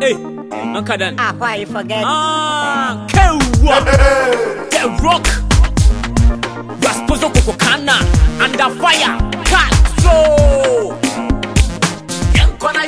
Hey, Uncle Dan. Ah, why you forget? Ah, K-Rock. The Rock. Rasposo Kokokana. Under fire. Castro. Yankwana,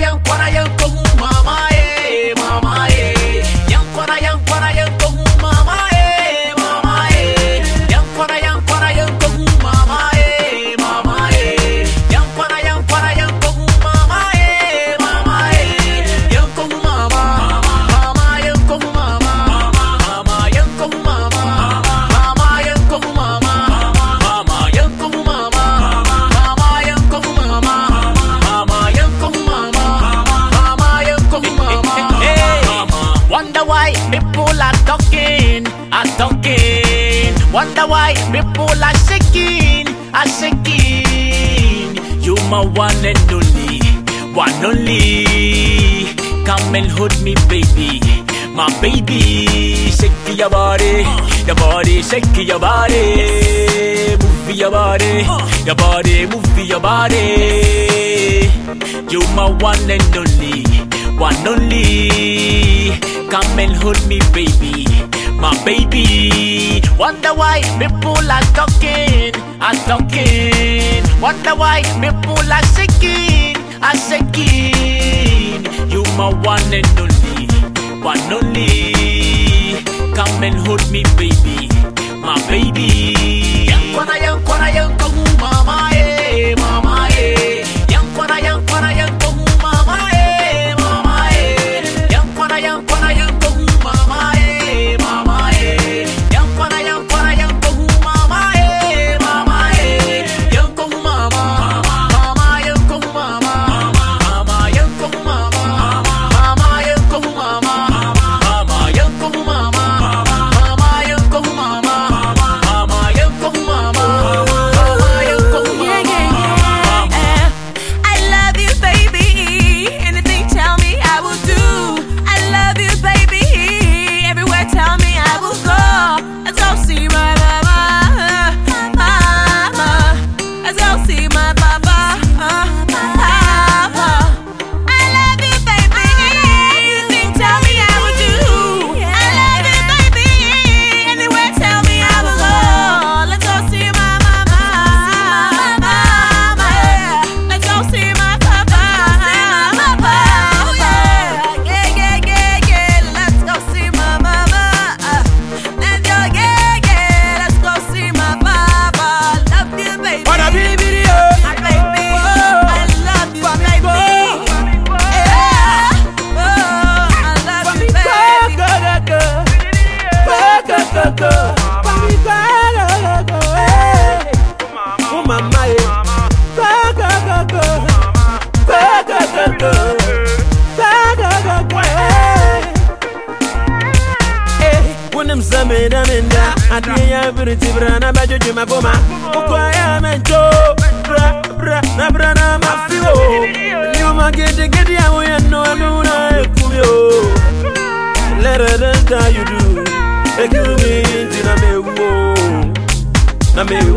Wonder why people are shaking, are shaking. You my one and only, one only. Come and hold me, baby. My baby, shake your body, your body, shake your body, move your body, your body, move your body. You my one and only, one only. Come and hold me, baby, my baby. Wonder why people are talking, are talking. Wonder why people are shaking, are shaking. You my one and only, one only. Come and hold me, baby, my baby. Yankwana, yankwana, yankohu, mama, Wunim same da minda Adiye ya biriti bra na bajuju maboma Ukwa ya mencho Bra bra na bra na mafiwo Nyuma gidi gidi ya uya no anu na ekumyo Lere denta you do Ekumi inti na mewo Na Mewo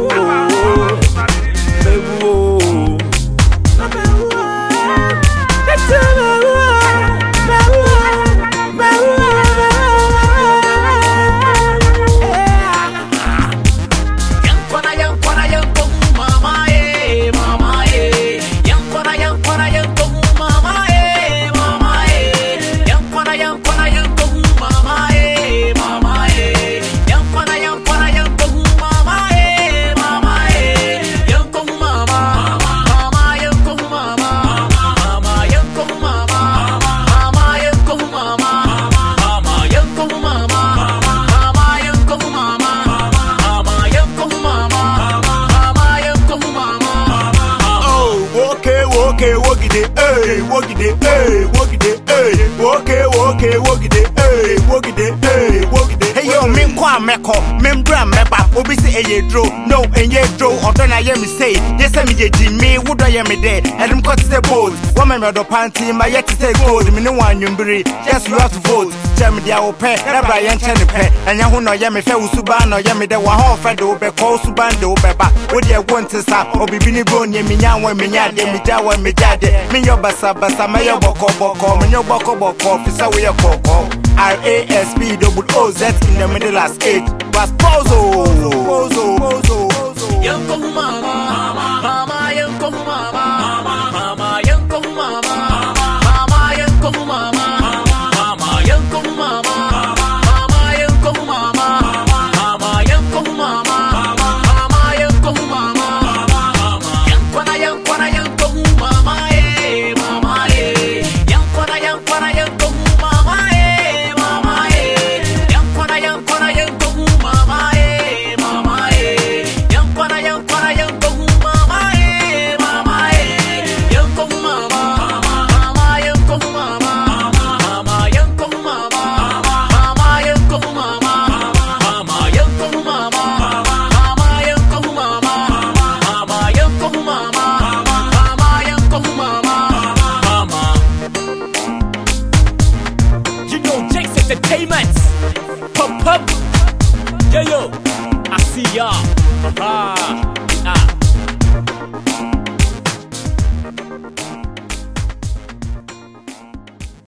wogide, hey, wogide, hey, okay, okay, wogide, hey, wogide, hey, wogide. Hey yo, min kwa membra mɛba obi si eye dro. No enye dro. Ọdọ na yẹ mi se yẹ sẹ mi yẹ ji mi wúdọ yẹ mi dẹ ẹnum kọ ti sẹ bold wọn mẹmẹ ọdọ panti ma yẹ ti sẹ gold. Mi ni wọn anyumbiri yes you have to vote. Jẹmi awo pẹ rẹbra yẹn nkyẹn ni pẹ ẹnyẹ ho na ọyẹ mi fẹ wusuba na ọyẹ mi dẹ wọn hàn fẹ de o kọ wusuba de o ba. O de ẹwọ nti sa. Obibi ni bro ni mi nya wọn mi nya de. Mi ja wọn mi ja de. Mi yọ basabasa mẹ yọ bọkọbọkọ mi yọ bọkọbọkọ fi wo yẹ kọkọ r a s p in the middle as eight. Bozo. Bozo. Bozo. Bozo. Bozo. Bozo. Bozo. Yeah, yo, I see y'all. Hurrah.